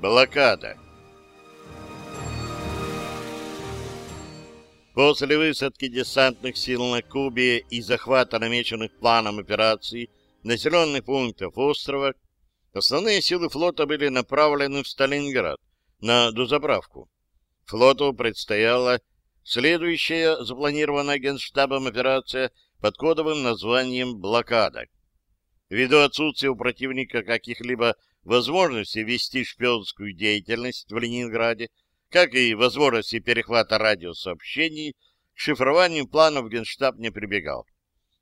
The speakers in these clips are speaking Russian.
Блокада. После высадки десантных сил на Кубе и захвата намеченных планом операций населенных пунктов острова, основные силы флота были направлены в Сталинград на дозаправку. Флоту предстояла следующая запланированная генштабом операция под кодовым названием «Блокада». Ввиду отсутствия у противника каких-либо возможностей вести шпионскую деятельность в Ленинграде, как и возможности перехвата радиосообщений, к шифрованию планов Генштаб не прибегал.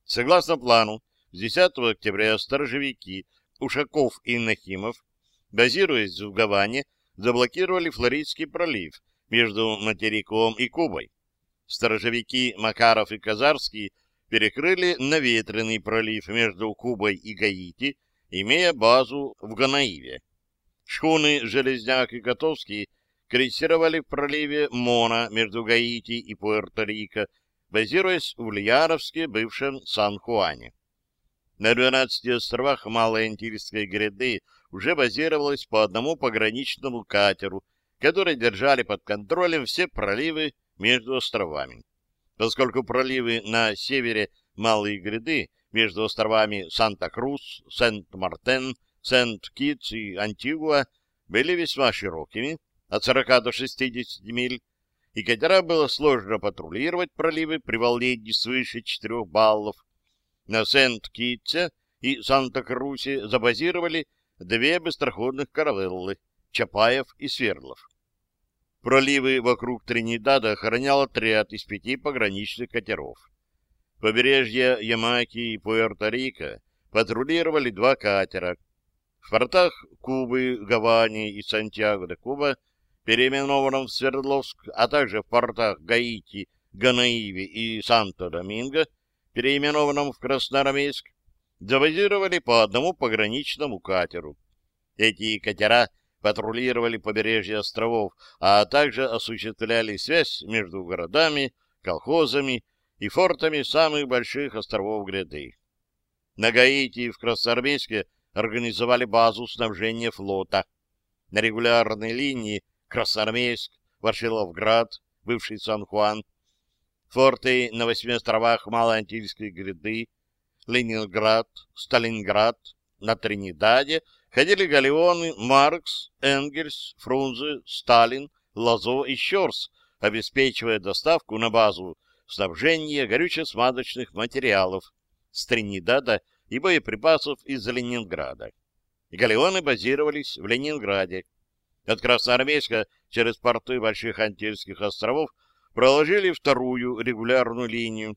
Согласно плану, с 10 октября сторожевики Ушаков и Нахимов, базируясь в Гаване, заблокировали Флоридский пролив между материком и Кубой. Сторожевики Макаров и Казарский перекрыли наветренный пролив между Кубой и Гаити, имея базу в Ганаиве. Шхуны «Железняк» и «Котовский» крейсировали в проливе Мона между Гаити и Пуэрто-Рико, базируясь в Ульяновске, бывшем Сан-Хуане. На 12 островах Малой Антильской гряды уже базировалось по одному пограничному катеру, которые держали под контролем все проливы между островами. Поскольку проливы на севере Малой гряды между островами Санта-Крус, Сент-Мартен, Сент-Китс и Антигуа были весьма широкими, от 40 до 60 миль, и катера было сложно патрулировать проливы при волнении свыше 4 баллов. На Сент-Китсе и Санта-Крусе забазировали две быстроходных каравеллы — Чапаев и Свердлов. Проливы вокруг Тринидада охранял отряд из пяти пограничных катеров. Побережье Ямайки и Пуэрто-Рико патрулировали два катера. В портах Кубы, Гавани и Сантьяго-де-Куба переименованном в Свердловск, а также в портах Гаити, Ганаиве и Санто-Доминго, переименованном в Красноармейск, завозировали по одному пограничному катеру. Эти катера патрулировали побережье островов, а также осуществляли связь между городами, колхозами и фортами самых больших островов гряды. На Гаити и в Красноармейске организовали базу снабжения флота. На регулярной линии Красноармейск, Варшиловград, бывший Сан-Хуан, форты на восьми островах Малоантильской гряды, Ленинград, Сталинград, на Тринидаде ходили галеоны Маркс, Энгельс, Фрунзе, Сталин, Лазо и Щорс, обеспечивая доставку на базу снабжения горюче-смазочных материалов с Тринидада и боеприпасов из Ленинграда. Галеоны базировались в Ленинграде. От Красноармейска через порты Больших Антильских островов проложили вторую регулярную линию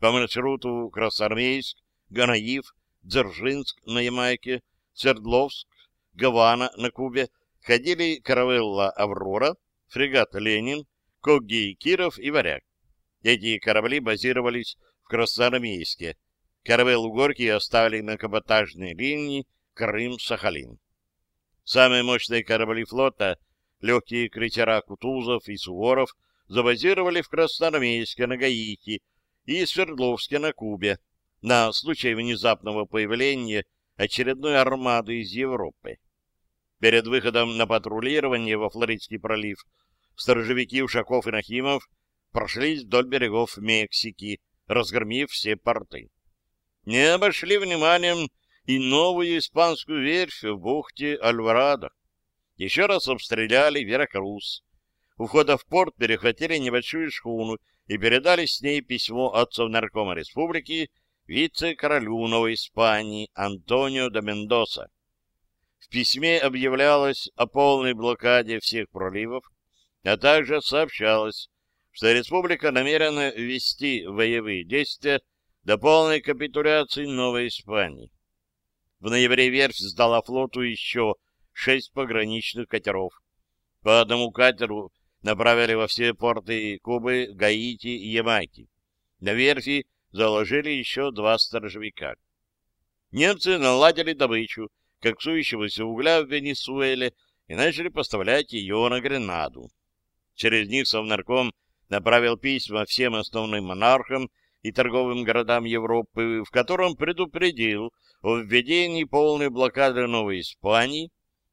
по маршруту Красноармейск, Ганаив, Дзержинск на Ямайке, Свердловск, Гавана на Кубе ходили каравелла «Аврора», фрегат «Ленин», Когги, Киров и Варяг. Эти корабли базировались в Красноармейске. Каравеллу «Горки» оставили на каботажной линии Крым-Сахалин. Самые мощные корабли флота, легкие крейсера Кутузов и Суворов, забазировали в Красноармейске на Гаити и Свердловске на Кубе на случай внезапного появления очередной армады из Европы. Перед выходом на патрулирование во Флоридский пролив сторожевики Ушаков и Нахимов прошлись вдоль берегов Мексики, разгромив все порты. Не обошли вниманием и новую испанскую верфь в бухте Альварадо. Еще раз обстреляли Веракрус. У входа в порт перехватили небольшую шхуну и передали с ней письмо отцов наркома республики вице-королю Новой Испании Антонио де Мендоса. В письме объявлялось о полной блокаде всех проливов, а также сообщалось, что республика намерена ввести воевые действия до полной капитуляции Новой Испании. В ноябре верфь сдала флоту еще шесть пограничных катеров. По одному катеру направили во все порты Кубы, Гаити и Ямайки. На верфи заложили еще два сторожевика. Немцы наладили добычу коксующегося угля в Венесуэле и начали поставлять ее на Гренаду. Через них Совнарком направил письма всем основным монархам и торговым городам Европы, в котором предупредил о введении полной блокады Новой Испании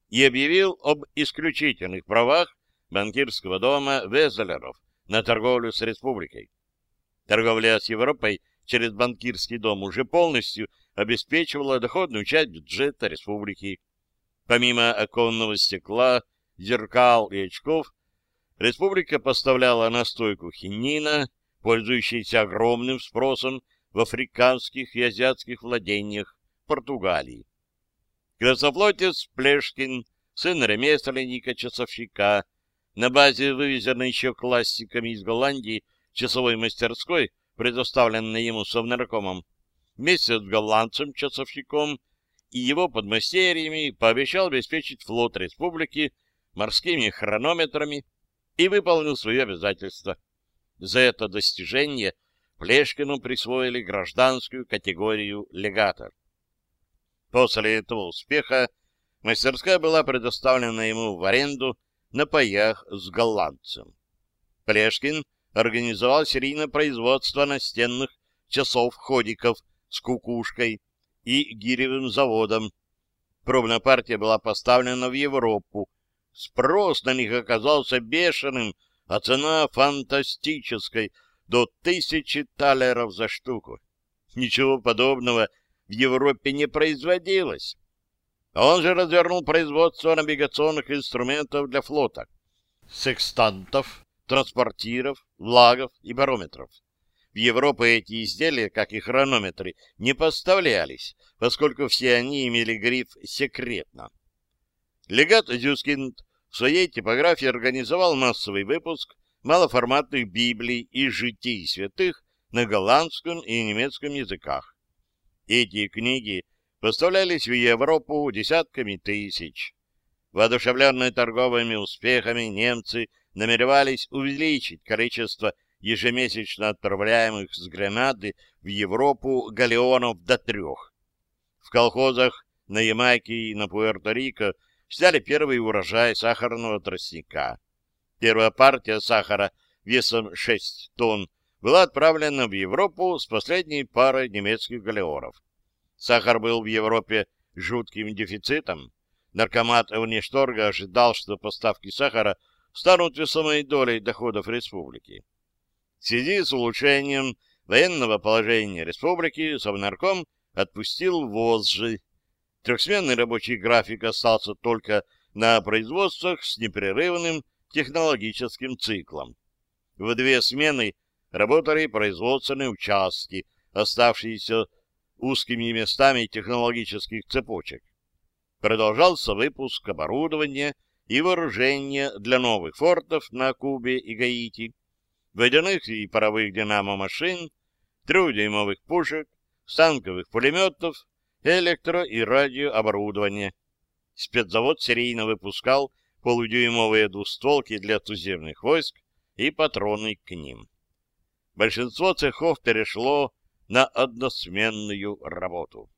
и объявил об исключительных правах банкирского дома Везелеров на торговлю с республикой. Торговля с Европой через банкирский дом уже полностью обеспечивала доходную часть бюджета республики. Помимо оконного стекла, зеркал и очков, республика поставляла настойку хинина, пользующийся огромным спросом в африканских и азиатских владениях Португалии. Красофлотец Плешкин, сын ремесленника-часовщика, на базе вывезенной еще классиками из Голландии часовой мастерской, предоставленной ему совнаркомом, вместе с голландцем-часовщиком и его подмастерьями пообещал обеспечить флот республики морскими хронометрами и выполнил свои обязательства. За это достижение Плешкину присвоили гражданскую категорию легатор. После этого успеха мастерская была предоставлена ему в аренду на паях с голландцем. Плешкин организовал серийное производство настенных часов-ходиков с кукушкой и гиревым заводом. Пробная партия была поставлена в Европу. Спрос на них оказался бешеным, а цена фантастической, до тысячи талеров за штуку. Ничего подобного в Европе не производилось. Он же развернул производство навигационных инструментов для флота, секстантов, транспортиров, лагов и барометров. В Европу эти изделия, как и хронометры, не поставлялись, поскольку все они имели гриф «секретно». Легат Зюскинд в своей типографии организовал массовый выпуск малоформатных библий и житий святых на голландском и немецком языках. Эти книги поставлялись в Европу десятками тысяч. Воодушевленные торговыми успехами немцы намеревались увеличить количество ежемесячно отправляемых с Гренады в Европу галеонов до трех. В колхозах на Ямайке и на Пуэрто-Рико взяли первый урожай сахарного тростника. Первая партия сахара весом 6 тонн была отправлена в Европу с последней парой немецких галеонов. Сахар был в Европе жутким дефицитом. Наркомат Внешторга ожидал, что поставки сахара станут весомой долей доходов республики. В связи с улучшением военного положения республики Совнарком отпустил ВОЗжи. Трехсменный рабочий график остался только на производствах с непрерывным технологическим циклом. В две смены работали производственные участки, оставшиеся узкими местами технологических цепочек. Продолжался выпуск оборудования и вооружения для новых фортов на Кубе и Гаити, водяных и паровых динамо-машин, трехдюймовых пушек, станковых пулеметов, электро- и радиооборудования. Спецзавод серийно выпускал полудюймовые двустволки для туземных войск и патроны к ним. Большинство цехов перешло на односменную работу.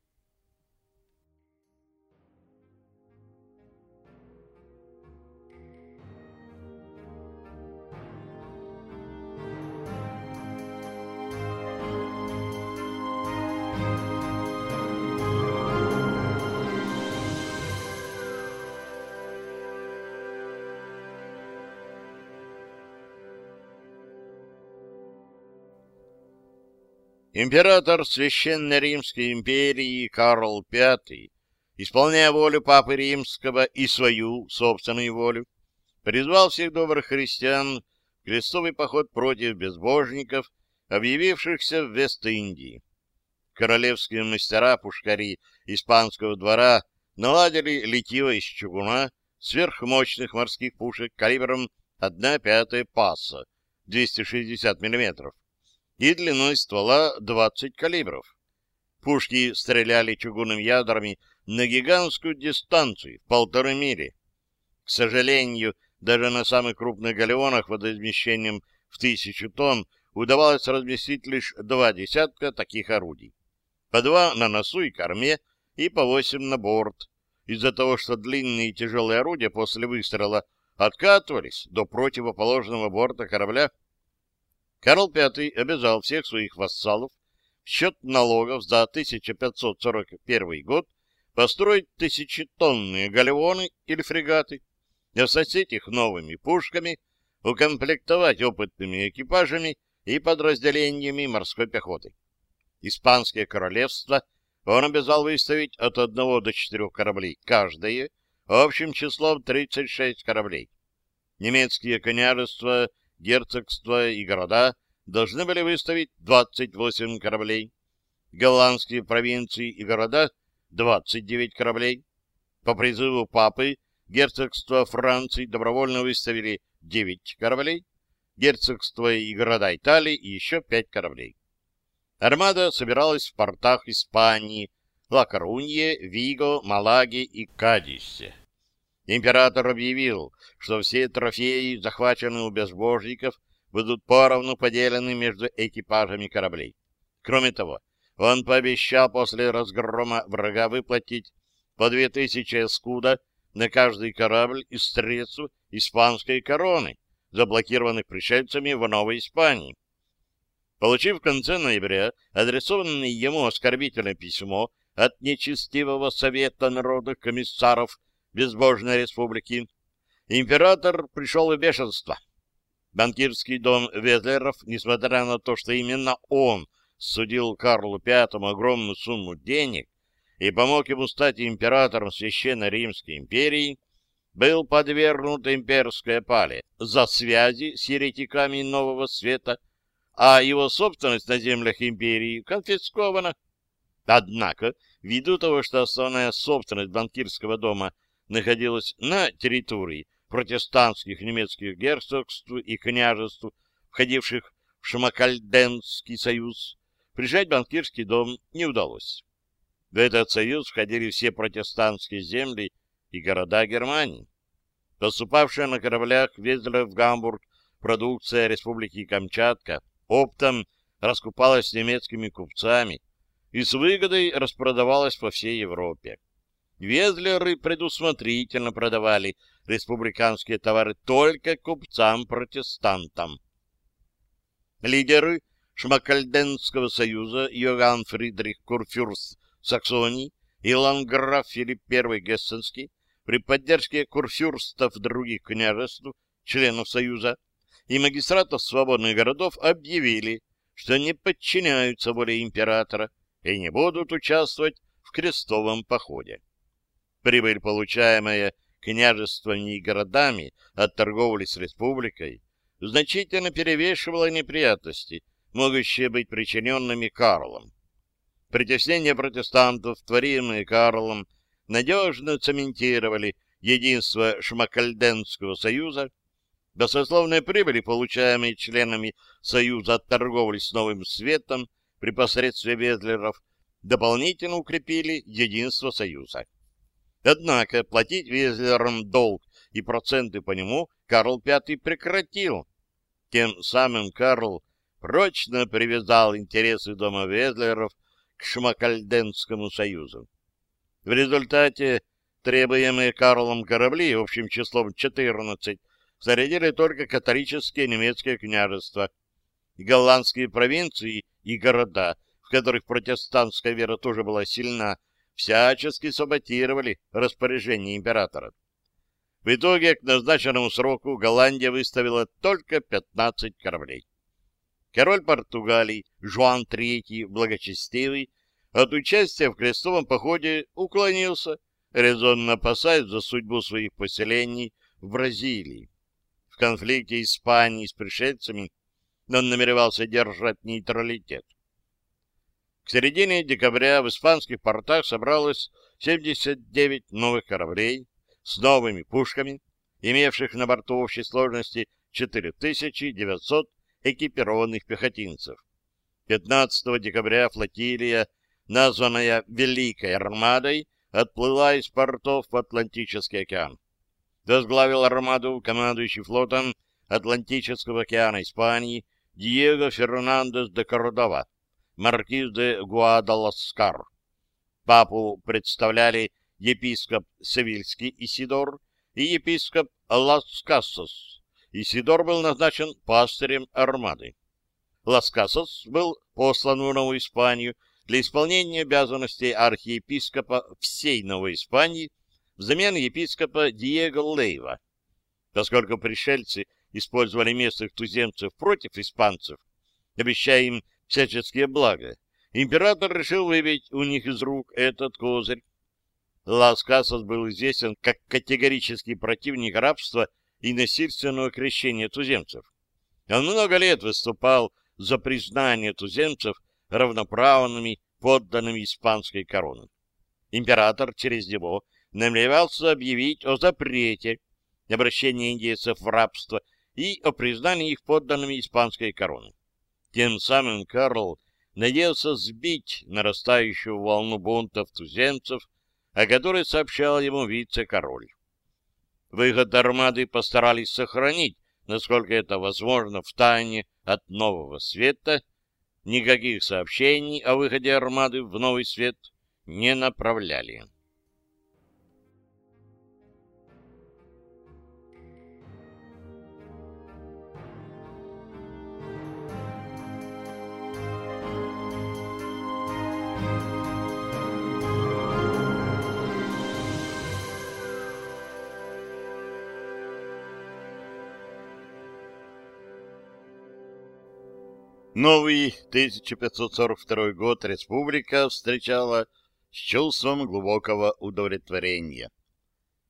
Император Священной Римской империи Карл V, исполняя волю Папы Римского и свою собственную волю, призвал всех добрых христиан в крестовый поход против безбожников, объявившихся в Вест-Индии. Королевские мастера-пушкари испанского двора наладили литье из чугуна сверхмощных морских пушек калибром 1,5 пасса, 260 мм, и длиной ствола 20 калибров. Пушки стреляли чугунными ядрами на гигантскую дистанцию в полторы мили. К сожалению, даже на самых крупных галеонах водоизмещением в тысячу тонн удавалось разместить лишь два десятка таких орудий. По два на носу и корме и по восемь на борт, из-за того, что длинные и тяжелые орудия после выстрела откатывались до противоположного борта корабля. Карл V обязал всех своих вассалов в счет налогов за 1541 год построить тысячетонные галеоны или фрегаты, оснастить их новыми пушками, укомплектовать опытными экипажами и подразделениями морской пехоты. Испанское королевство он обязал выставить от одного до четырех кораблей каждое, общим числом 36 кораблей. Немецкие княжества, герцогства и города должны были выставить 28 кораблей. Голландские провинции и города — 29 кораблей. По призыву папы герцогства Франции добровольно выставили 9 кораблей, герцогства и города Италии еще 5 кораблей. Армада собиралась в портах Испании, Ла-Корунье, Виго, Малаге и Кадисе. Император объявил, что все трофеи, захваченные у безбожников, будут поровну поделены между экипажами кораблей. Кроме того, он пообещал после разгрома врага выплатить по две тысячи эскуда на каждый корабль из средств испанской короны, заблокированных пришельцами в Новой Испании. Получив в конце ноября адресованное ему оскорбительное письмо от нечестивого Совета народных комиссаров Безбожной Республики, император пришел в бешенство. Банкирский дом Ветлеров, несмотря на то, что именно он судил Карлу V огромную сумму денег и помог ему стать императором Священной Римской империи, был подвергнут имперской опале за связи с еретиками Нового Света, а его собственность на землях империи конфискована. Однако, ввиду того, что основная собственность банкирского дома находилась на территории протестантских немецких герцогств и княжеств, входивших в Шмакальденский союз, прижать банкирский дом не удалось. В этот союз входили все протестантские земли и города Германии. Поступавшая на кораблях везла в Гамбург продукция Республики Камчатка оптом раскупалась немецкими купцами и с выгодой распродавалась по всей Европе. Везлеры предусмотрительно продавали республиканские товары только купцам-протестантам. Лидеры Шмакальденского союза Йоганн Фридрих Курфюрст Саксонии и Ланграф Филипп I Гессенский при поддержке курфюрстов других княжеств, членов Союза, и магистратов свободных городов объявили, что не подчиняются воле императора и не будут участвовать в крестовом походе. Прибыль, получаемая княжествами и городами от торговли с республикой, значительно перевешивала неприятности, могущие быть причиненными Карлом. Притеснения протестантов, творимые Карлом, надежно цементировали единство Шмакальденского союза, баснословные прибыли, получаемые членами союза от торговли с Новым Светом при посредстве Ветлеров, дополнительно укрепили единство союза. Однако платить Везлерам долг и проценты по нему Карл V прекратил. Тем самым Карл прочно привязал интересы дома Везлеров к Шмакальденскому союзу. В результате требуемые Карлом корабли общим числом 14 зарядили только католические немецкие княжества. Голландские провинции и города, в которых протестантская вера тоже была сильна, всячески саботировали распоряжение императора. В итоге к назначенному сроку Голландия выставила только 15 кораблей. Король Португалии Жуан III Благочестивый от участия в крестовом походе уклонился, резонно опасаясь за судьбу своих поселений в Бразилии. В конфликте Испании с пришельцами он намеревался держать нейтралитет. К середине декабря в испанских портах собралось 79 новых кораблей с новыми пушками, имевших на борту общей сложности 4900 экипированных пехотинцев. 15 декабря флотилия, названная Великой Армадой, отплыла из портов в Атлантический океан. Возглавил армаду командующий флотом Атлантического океана Испании Диего Фернандес де Кордова, маркиз де Гуадаласкар. Папу представляли епископ Севильский Исидор и епископ Лас-Кассос. Исидор был назначен пастырем армады. Лас-Кассос был послан в Новую Испанию для исполнения обязанностей архиепископа всей Новой Испании взамен епископа Диего Лейва. Поскольку пришельцы использовали местных туземцев против испанцев, обещая им всяческие блага, император решил выбить у них из рук этот козырь. Лас Касас был известен как категорический противник рабства и насильственного крещения туземцев. Он много лет выступал за признание туземцев равноправными подданными испанской короны. Император через него намеревался объявить о запрете обращения индейцев в рабство и о признании их подданными испанской короны. Тем самым Карл надеялся сбить нарастающую волну бунтов туземцев, о которой сообщал ему вице-король. Выход армады постарались сохранить, насколько это возможно, в тайне от нового света. Никаких сообщений о выходе армады в новый свет не направляли. Новый 1542 год республика встречала с чувством глубокого удовлетворения.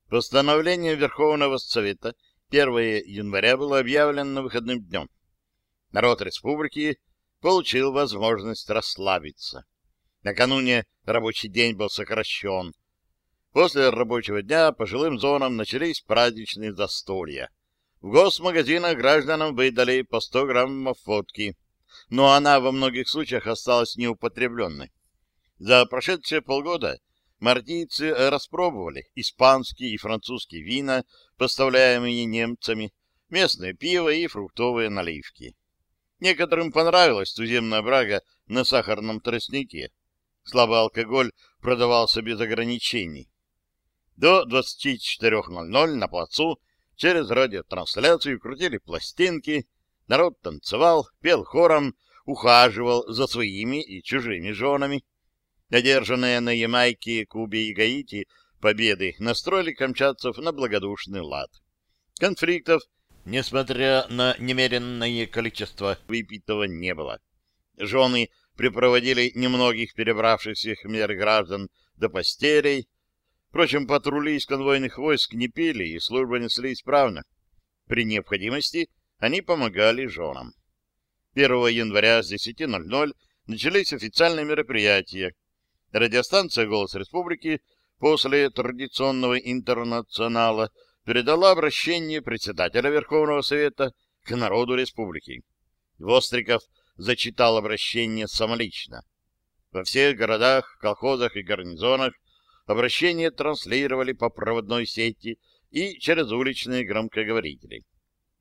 Постановление Верховного Совета 1 января было объявлено выходным днем. Народ республики получил возможность расслабиться. Накануне рабочий день был сокращен. После рабочего дня по жилым зонам начались праздничные застолья. В госмагазинах гражданам выдали по 100 граммов водки но она во многих случаях осталась неупотребленной. За прошедшие полгода мартийцы распробовали испанские и французские вина, поставляемые немцами, местное пиво и фруктовые наливки. Некоторым понравилась туземная брага на сахарном тростнике. Слабый алкоголь продавался без ограничений. До 24.00 на плацу через радиотрансляцию крутили пластинки, Народ танцевал, пел хором, ухаживал за своими и чужими женами. Одержанные на Ямайке, Кубе и Гаити победы настроили камчатцев на благодушный лад. Конфликтов, несмотря на немеренное количество выпитого, не было. Жены припроводили немногих перебравшихся мер граждан до постелей. Впрочем, патрули из конвойных войск не пили, и службу несли исправно. При необходимости они помогали женам. 1 января с 10.00 начались официальные мероприятия. Радиостанция «Голос Республики» после традиционного интернационала передала обращение председателя Верховного Совета к народу республики. Востриков зачитал обращение самолично. Во всех городах, колхозах и гарнизонах обращение транслировали по проводной сети и через уличные громкоговорители.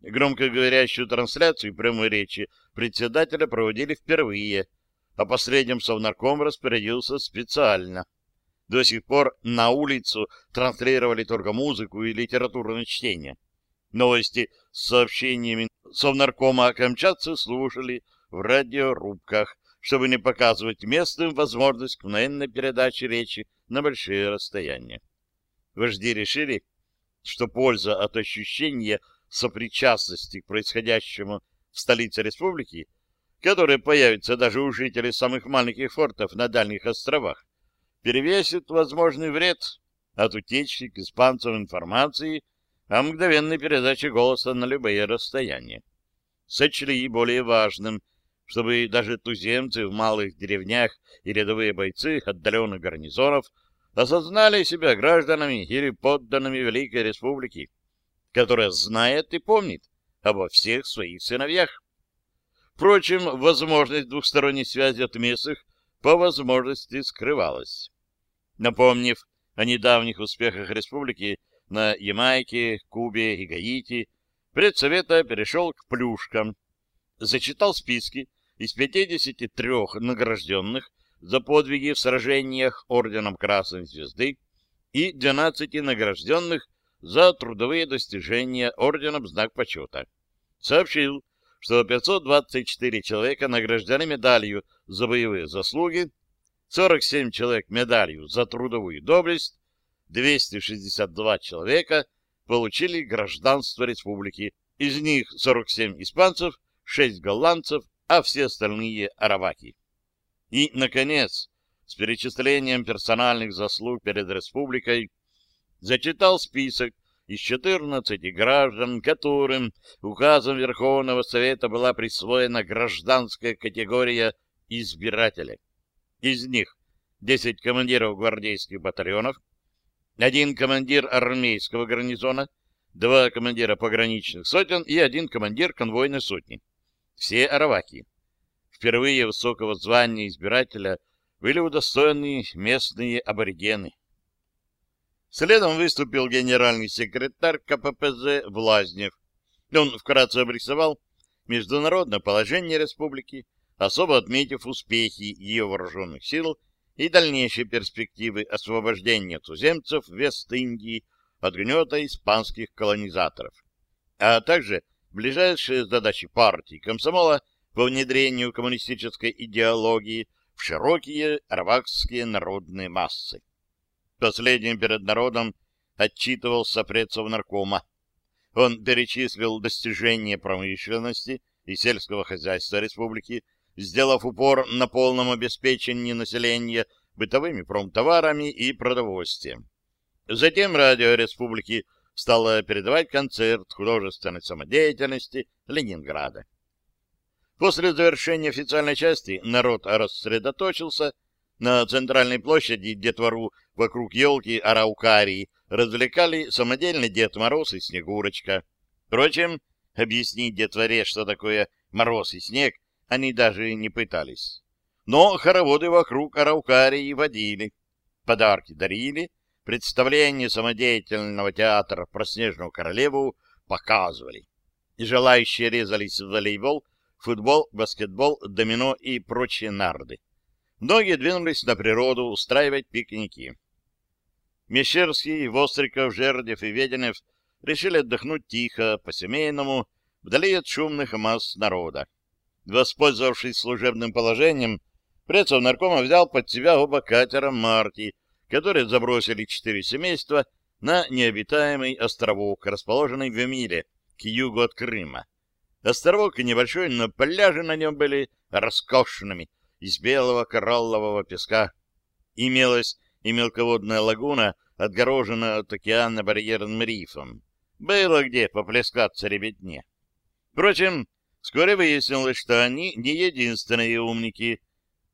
Громкоговорящую трансляцию прямой речи председателя проводили впервые, а последним совнарком распорядился специально. До сих пор на улицу транслировали только музыку и литературное чтение. Новости с сообщениями совнаркома камчатцы слушали в радиорубках, чтобы не показывать местным возможность мгновенной передачи речи на большие расстояния. Вожди решили, что польза от ощущения сопричастности к происходящему в столице республики, которая появится даже у жителей самых маленьких фортов на дальних островах, перевесит возможный вред от утечки к испанцам информации о мгновенной передаче голоса на любые расстояния. Сочли более важным, чтобы даже туземцы в малых деревнях и рядовые бойцы отдаленных гарнизонов осознали себя гражданами или подданными Великой Республики, которая знает и помнит обо всех своих сыновьях. Впрочем, возможность двухсторонней связи от местных по возможности скрывалась. Напомнив о недавних успехах республики на Ямайке, Кубе и Гаити, предсовета перешел к плюшкам, зачитал списки из 53 награжденных за подвиги в сражениях Орденом Красной Звезды и 12 награжденных за трудовые достижения орденом знак почета. Сообщил, что 524 человека награждены медалью за боевые заслуги, 47 человек медалью за трудовую доблесть, 262 человека получили гражданство республики, из них 47 испанцев, 6 голландцев, а все остальные — араваки. И, наконец, с перечислением персональных заслуг перед республикой зачитал список из 14 граждан, которым указом Верховного Совета была присвоена гражданская категория избирателя. Из них 10 командиров гвардейских батальонов, один командир армейского гарнизона, два командира пограничных сотен и один командир конвойной сотни. Все араваки. Впервые высокого звания избирателя были удостоены местные аборигены. Следом выступил генеральный секретарь КППЗ Влазнев. Он вкратце обрисовал международное положение республики, особо отметив успехи ее вооруженных сил и дальнейшие перспективы освобождения туземцев Вест-Индии от гнета испанских колонизаторов, а также ближайшие задачи партии комсомола по внедрению коммунистической идеологии в широкие арвакские народные массы. Последним перед народом отчитывался предсов наркома. Он перечислил достижения промышленности и сельского хозяйства республики, сделав упор на полном обеспечении населения бытовыми промтоварами и продовольствием. Затем радио республики стало передавать концерт художественной самодеятельности Ленинграда. После завершения официальной части народ рассредоточился на центральной площади детвору вокруг елки Араукарии развлекали самодельный Дед Мороз и Снегурочка. Впрочем, объяснить детворе, что такое мороз и снег, они даже не пытались. Но хороводы вокруг Араукарии водили, подарки дарили, представление самодеятельного театра про Снежную Королеву показывали. И желающие резались в волейбол, футбол, баскетбол, домино и прочие нарды. Многие двинулись на природу устраивать пикники. Мещерский, Востриков, Жердев и Веденев решили отдохнуть тихо, по-семейному, вдали от шумных масс народа. Воспользовавшись служебным положением, Прецов наркома взял под себя оба катера «Марти», которые забросили четыре семейства на необитаемый островок, расположенный в миле к югу от Крыма. Островок небольшой, но пляжи на нем были роскошными, из белого кораллового песка. Имелась и мелководная лагуна, отгорожена от океана барьерным рифом. Было где поплескаться ребятне. Впрочем, вскоре выяснилось, что они не единственные умники.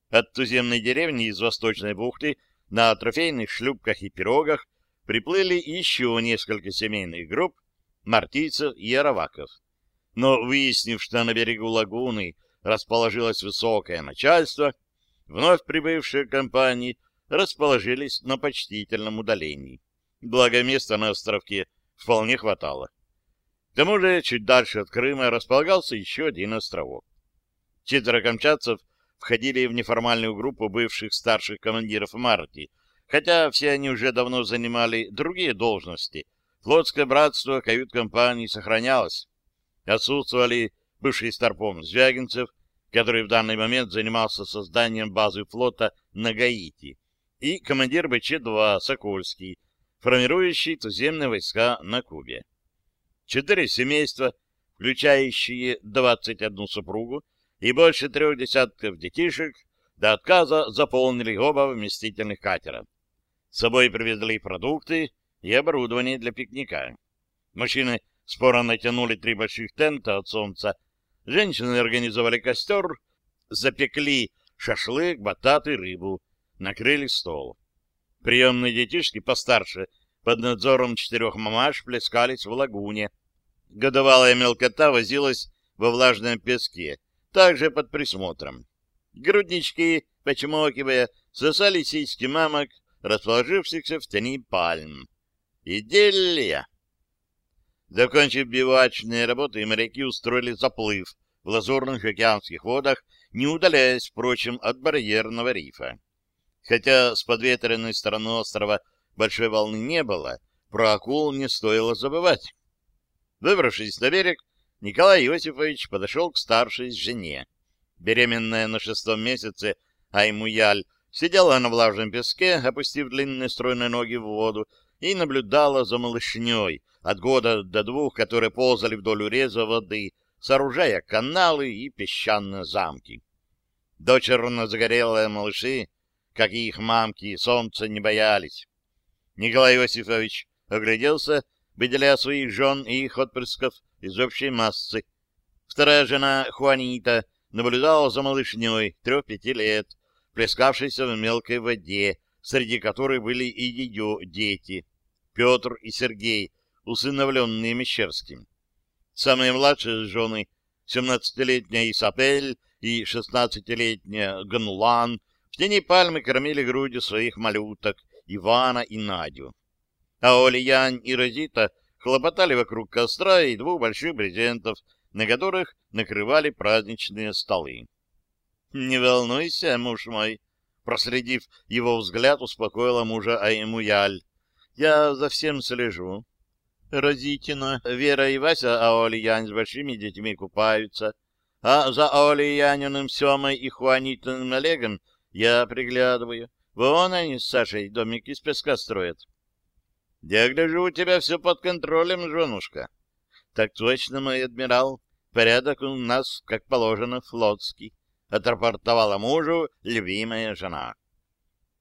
От туземной деревни из Восточной бухты на трофейных шлюпках и пирогах приплыли еще несколько семейных групп мартийцев и араваков. Но, выяснив, что на берегу лагуны расположилось высокое начальство, вновь прибывшие компании расположились на почтительном удалении. Благо места на островке вполне хватало. К тому же, чуть дальше от Крыма располагался еще один островок. Четверо камчатцев входили в неформальную группу бывших старших командиров Марти, хотя все они уже давно занимали другие должности. Флотское братство кают-компаний сохранялось. Отсутствовали бывший старпом Звягинцев, который в данный момент занимался созданием базы флота на Гаити, и командир БЧ-2 Сокольский, формирующий туземные войска на Кубе. Четыре семейства, включающие 21 супругу и больше трех десятков детишек, до отказа заполнили оба вместительных катера. С собой привезли продукты и оборудование для пикника. Мужчины споро натянули три больших тента от солнца Женщины организовали костер, запекли шашлык, бататы, рыбу, накрыли стол. Приемные детишки постарше под надзором четырех мамаш плескались в лагуне. Годовалая мелкота возилась во влажном песке, также под присмотром. Груднички, почмокивая, сосали сиськи мамок, расположившихся в тени пальм. Идиллия! Закончив бивачные работы, моряки устроили заплыв в лазурных океанских водах, не удаляясь, впрочем, от барьерного рифа. Хотя с подветренной стороны острова большой волны не было, про акул не стоило забывать. Выбравшись на берег, Николай Иосифович подошел к старшей жене. Беременная на шестом месяце Аймуяль сидела на влажном песке, опустив длинные стройные ноги в воду, и наблюдала за малышней от года до двух, которые ползали вдоль уреза воды, сооружая каналы и песчаные замки. Дочерно загорелые малыши, как и их мамки, солнца не боялись. Николай Иосифович огляделся, выделяя своих жен и их отпрысков из общей массы. Вторая жена, Хуанита, наблюдала за малышней трех-пяти лет, плескавшейся в мелкой воде, среди которой были и ее дети, Петр и Сергей, усыновленные Мещерским. Самые младшие жены, 17-летняя Исапель и 16-летняя Ганулан, в тени пальмы кормили грудью своих малюток Ивана и Надю. А Олиянь и Розита хлопотали вокруг костра и двух больших брезентов, на которых накрывали праздничные столы. — Не волнуйся, муж мой, — проследив его взгляд, успокоила мужа Аймуяль. — Я за всем слежу. Розитина, Вера и Вася Аолиянь с большими детьми купаются, а за Аолияниным Семой и Хуанитиным Олегом я приглядываю. Вон они с Сашей домик из песка строят. — Я гляжу, у тебя все под контролем, женушка. — Так точно, мой адмирал. Порядок у нас, как положено, флотский отрапортовала мужу любимая жена.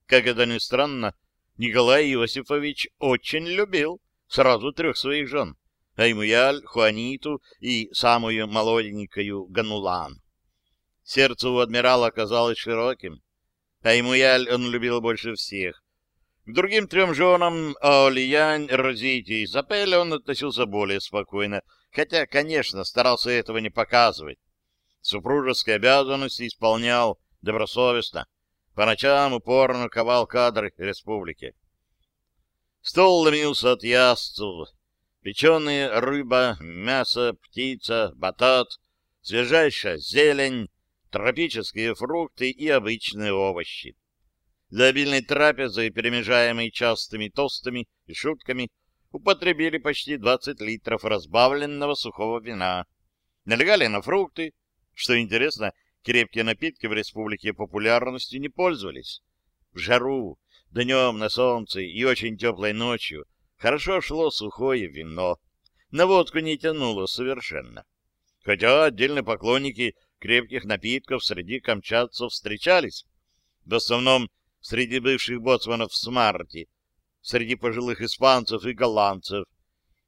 Как это ни странно, Николай Иосифович очень любил сразу трех своих жен — Аймуяль, Хуаниту и самую молоденькую Ганулан. Сердце у адмирала оказалось широким. Аймуяль он любил больше всех. К другим трем женам, Аолиянь, Розити и Запеле, он относился более спокойно, хотя, конечно, старался этого не показывать супружеские обязанности исполнял добросовестно, по ночам упорно ковал кадры республики. Стол ломился от яств, печеная рыба, мясо, птица, батат, свежайшая зелень, тропические фрукты и обычные овощи. За обильной трапезой, перемежаемой частыми тостами и шутками, употребили почти 20 литров разбавленного сухого вина. Налегали на фрукты, что интересно, крепкие напитки в республике популярностью не пользовались. В жару, днем на солнце и очень теплой ночью хорошо шло сухое вино. На водку не тянуло совершенно. Хотя отдельные поклонники крепких напитков среди камчатцев встречались. В основном среди бывших боцманов с Марти, среди пожилых испанцев и голландцев.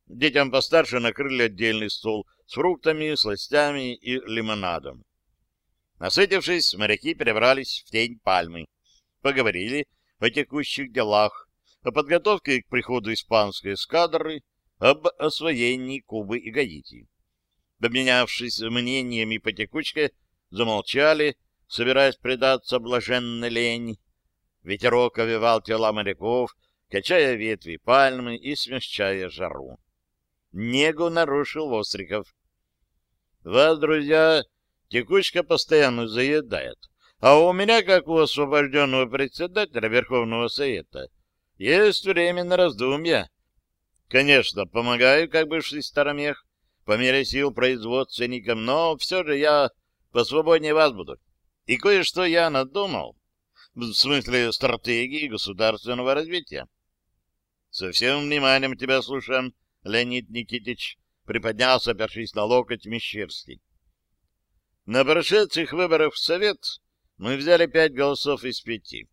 Детям постарше накрыли отдельный стол с фруктами, сластями и лимонадом. Насытившись, моряки перебрались в тень пальмы. Поговорили о текущих делах, о подготовке к приходу испанской эскадры, об освоении Кубы и Гаити. Обменявшись мнениями по текучке, замолчали, собираясь предаться блаженной лени. Ветерок овевал тела моряков, качая ветви пальмы и смягчая жару. Негу нарушил Востриков. Вас, друзья, текучка постоянно заедает. А у меня, как у освобожденного председателя Верховного Совета, есть время на раздумья. Конечно, помогаю, как бывший старомех, по мере сил производственникам, но все же я посвободнее вас буду. И кое-что я надумал, в смысле стратегии государственного развития. Со всем вниманием тебя слушаем, Леонид Никитич приподнялся, опершись на локоть Мещерский. На прошедших выборах в Совет мы взяли пять голосов из пяти.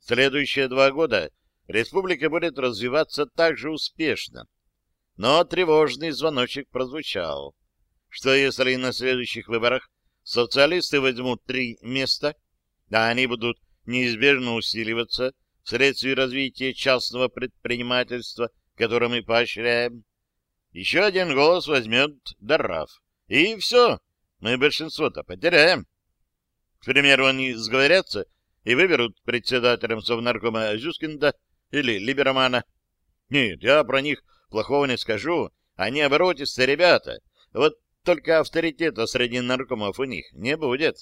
Следующие два года республика будет развиваться так же успешно. Но тревожный звоночек прозвучал. Что если на следующих выборах социалисты возьмут три места, а они будут неизбежно усиливаться вследствие развития частного предпринимательства, которое мы поощряем, еще один голос возьмет Дарраф. И все, мы большинство-то потеряем. К примеру, они сговорятся и выберут председателем Совнаркома Зюскинда или Либермана. Нет, я про них плохого не скажу. Они оборотистые ребята. Вот только авторитета среди наркомов у них не будет.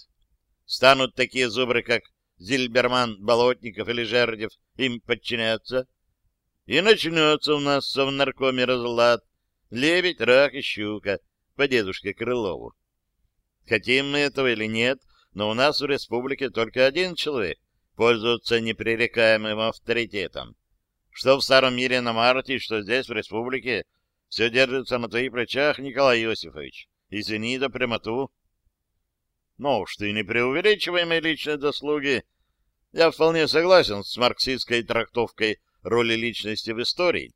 Станут такие зубры, как Зильберман, Болотников или Жердев, им подчиняться. И начнется у нас в наркоме разлад, Лебедь, рак и щука по дедушке Крылову. Хотим мы этого или нет, но у нас в республике только один человек, пользуются непререкаемым авторитетом. Что в старом мире на Марте, что здесь, в республике, все держится на твоих плечах, Николай Иосифович. Извини за прямоту. Ну уж ты не преувеличивай мои личные заслуги. Я вполне согласен с марксистской трактовкой роли личности в истории.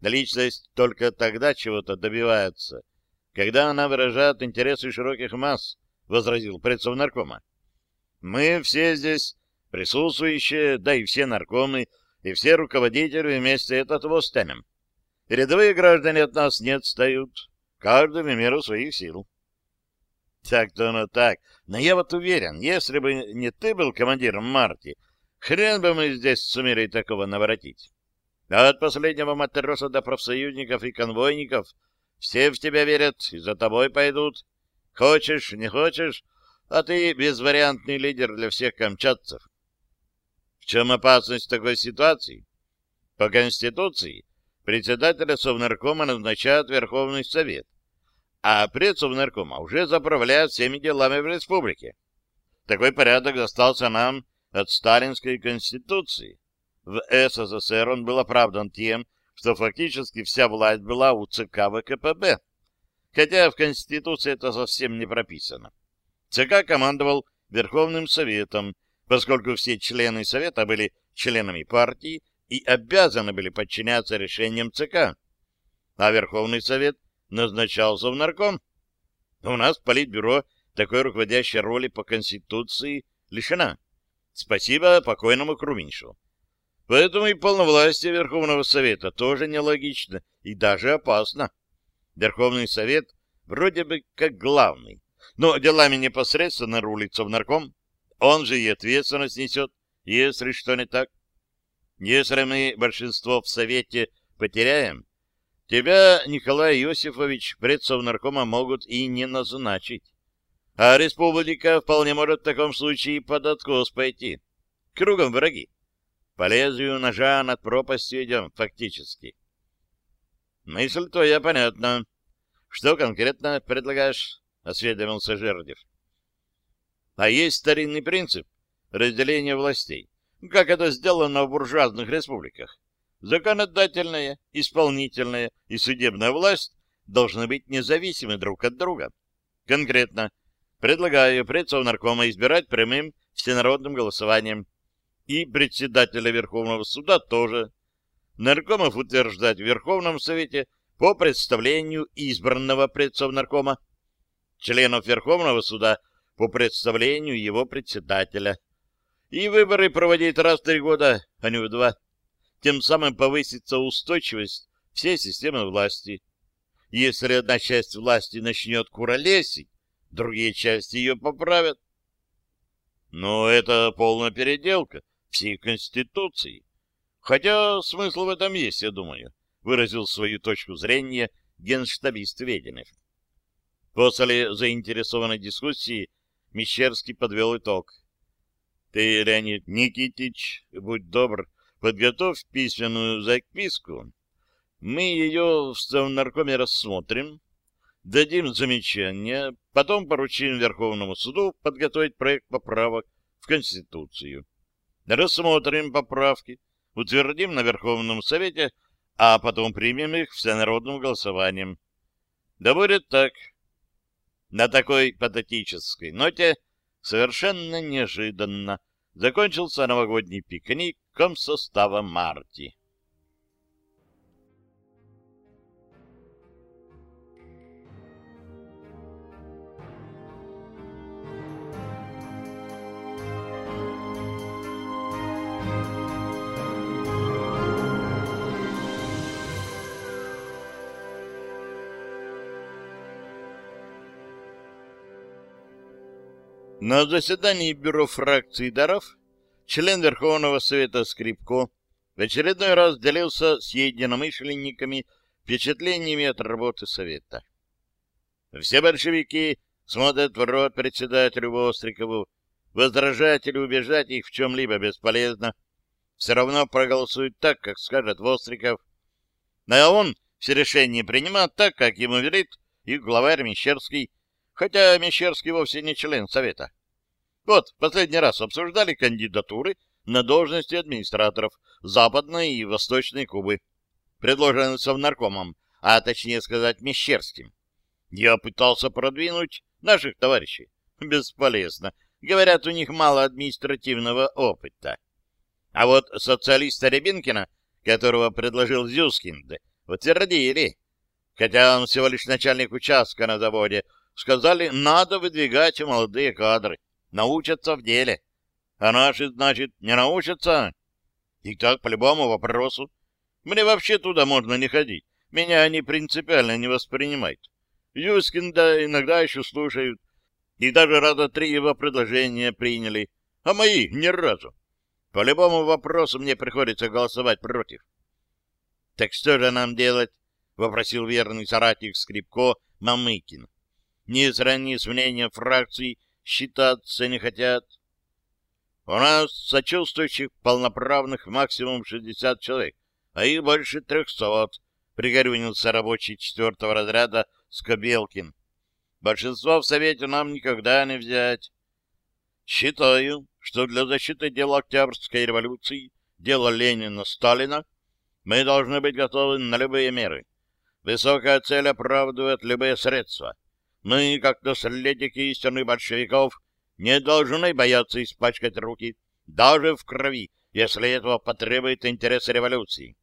Личность только тогда чего-то добивается, когда она выражает интересы широких масс, — возразил наркома. Мы все здесь присутствующие, да и все наркомы, и все руководители вместе это того стянем. Рядовые граждане от нас не отстают, каждый в меру своих сил. Так-то оно так. Но я вот уверен, если бы не ты был командиром Марти, хрен бы мы здесь сумели такого наворотить. А от последнего матроса до профсоюзников и конвойников все в тебя верят и за тобой пойдут. Хочешь, не хочешь, а ты безвариантный лидер для всех камчатцев. В чем опасность такой ситуации? По Конституции председателя Совнаркома назначает Верховный Совет, а предсовнаркома уже заправляет всеми делами в республике. Такой порядок достался нам от Сталинской Конституции. В СССР он был оправдан тем, что фактически вся власть была у ЦК ВКПБ, хотя в Конституции это совсем не прописано. ЦК командовал Верховным Советом, поскольку все члены Совета были членами партии и обязаны были подчиняться решениям ЦК. А Верховный Совет назначался в нарком. У нас Политбюро такой руководящей роли по Конституции лишена. Спасибо покойному Круминшу. Поэтому и полновластие Верховного Совета тоже нелогично и даже опасно. Верховный Совет вроде бы как главный, но делами непосредственно рулится в нарком. Он же и ответственность несет, если что не так. Если мы большинство в Совете потеряем, тебя, Николай Иосифович, предсов наркома могут и не назначить. А республика вполне может в таком случае под откос пойти. Кругом враги. По лезвию ножа над пропастью идем, фактически. Мысль твоя понятна. Что конкретно предлагаешь? — осведомился Жердев. А есть старинный принцип разделения властей как это сделано в буржуазных республиках. Законодательная, исполнительная и судебная власть должны быть независимы друг от друга. Конкретно, предлагаю предсов наркома избирать прямым всенародным голосованием. И председателя Верховного суда тоже. Наркомов утверждать в Верховном Совете по представлению избранного наркома. Членов Верховного суда по представлению его председателя и выборы проводить раз в три года, а не в два. Тем самым повысится устойчивость всей системы власти. Если одна часть власти начнет куролесить, другие части ее поправят. Но это полная переделка всей Конституции. Хотя смысл в этом есть, я думаю, выразил свою точку зрения генштабист Веденев. После заинтересованной дискуссии Мещерский подвел итог. Ты, Леонид Никитич, будь добр, подготовь письменную записку. Мы ее в Совнаркоме рассмотрим, дадим замечания, потом поручим Верховному суду подготовить проект поправок в Конституцию. Рассмотрим поправки, утвердим на Верховном Совете, а потом примем их всенародным голосованием. Да будет так. На такой патетической ноте совершенно неожиданно закончился новогодний пикник комсостава Марти. На заседании бюро фракции даров член Верховного Совета Скрипко в очередной раз делился с единомышленниками впечатлениями от работы Совета. Все большевики смотрят в рот председателю Вострикову, возражать или убеждать их в чем-либо бесполезно. Все равно проголосуют так, как скажет Востриков. А он все решения принимает так, как ему велит их главарь Мещерский, хотя Мещерский вовсе не член Совета. Вот, последний раз обсуждали кандидатуры на должности администраторов Западной и Восточной Кубы, предложенный совнаркомом, а точнее сказать Мещерским. Я пытался продвинуть наших товарищей. Бесполезно. Говорят, у них мало административного опыта. А вот социалиста Рябинкина, которого предложил Зюскинд, утвердили. Хотя он всего лишь начальник участка на заводе, сказали, надо выдвигать молодые кадры, научатся в деле. А наши, значит, не научатся? И так по любому вопросу. Мне вообще туда можно не ходить. Меня они принципиально не воспринимают. Юскинда иногда еще слушают. И даже раза три его предложения приняли. А мои ни разу. По любому вопросу мне приходится голосовать против. — Так что же нам делать? — вопросил верный соратник Скрипко Мамыкин. — Не срани с мнением фракций считаться не хотят. — У нас сочувствующих полноправных максимум 60 человек, а их больше трехсот, — пригорюнился рабочий четвертого разряда Скобелкин. Большинство в Совете нам никогда не взять. Считаю, что для защиты дела Октябрьской революции, дела Ленина-Сталина, мы должны быть готовы на любые меры. Высокая цель оправдывает любые средства. Мы, как наследники истинных большевиков, не должны бояться испачкать руки, даже в крови, если этого потребует интерес революции.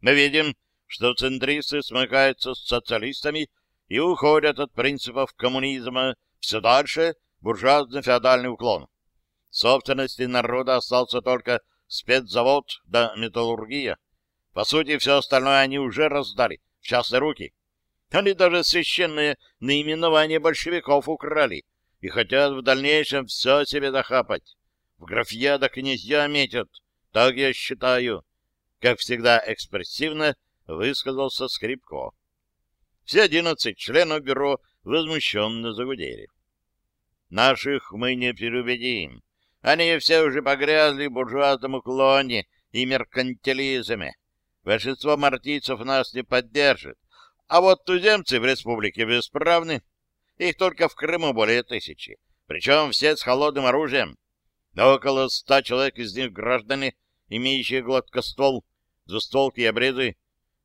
Мы видим, что центристы смыкаются с социалистами и уходят от принципов коммунизма все дальше буржуазно-феодальный уклон. Собственности народа остался только спецзавод да металлургия. По сути, все остальное они уже раздали в частные руки. Они даже священное наименование большевиков украли и хотят в дальнейшем все себе захапать. В графья да князья метят, так я считаю. Как всегда экспрессивно высказался Скрипко. Все одиннадцать членов бюро возмущенно загудели. Наших мы не переубедим. Они все уже погрязли в буржуазном уклоне и меркантилизме. Большинство мартийцев нас не поддержит. А вот туземцы в республике бесправны. Их только в Крыму более тысячи. Причем все с холодным оружием. Около ста человек из них граждане, имеющие гладкоствол, двустволки и обрезы.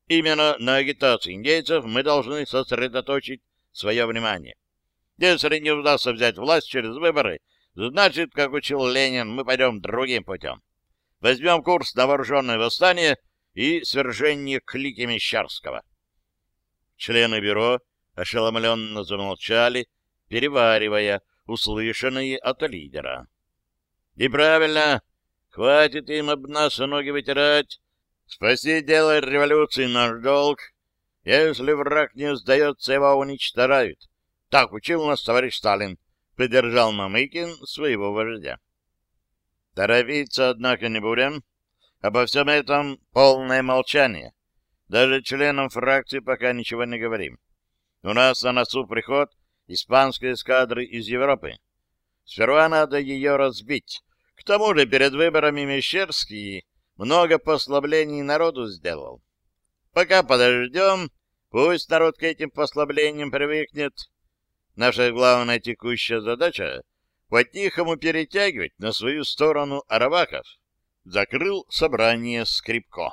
Именно на агитации индейцев мы должны сосредоточить свое внимание. Если не удастся взять власть через выборы, значит, как учил Ленин, мы пойдем другим путем. Возьмем курс на вооруженное восстание и свержение клики Мещерского. Члены бюро ошеломленно замолчали, переваривая услышанные от лидера. — И правильно, хватит им об нас ноги вытирать. Спасти дело революции наш долг. Если враг не сдается, его уничтожают. Так учил нас товарищ Сталин, придержал Мамыкин своего вождя. Торопиться, однако, не будем. Обо всем этом полное молчание. Даже членам фракции пока ничего не говорим. У нас на носу приход испанской эскадры из Европы. Сперва надо ее разбить. К тому же перед выборами Мещерский много послаблений народу сделал. Пока подождем, пусть народ к этим послаблениям привыкнет. Наша главная текущая задача — по-тихому перетягивать на свою сторону арабаков. Закрыл собрание Скрипко.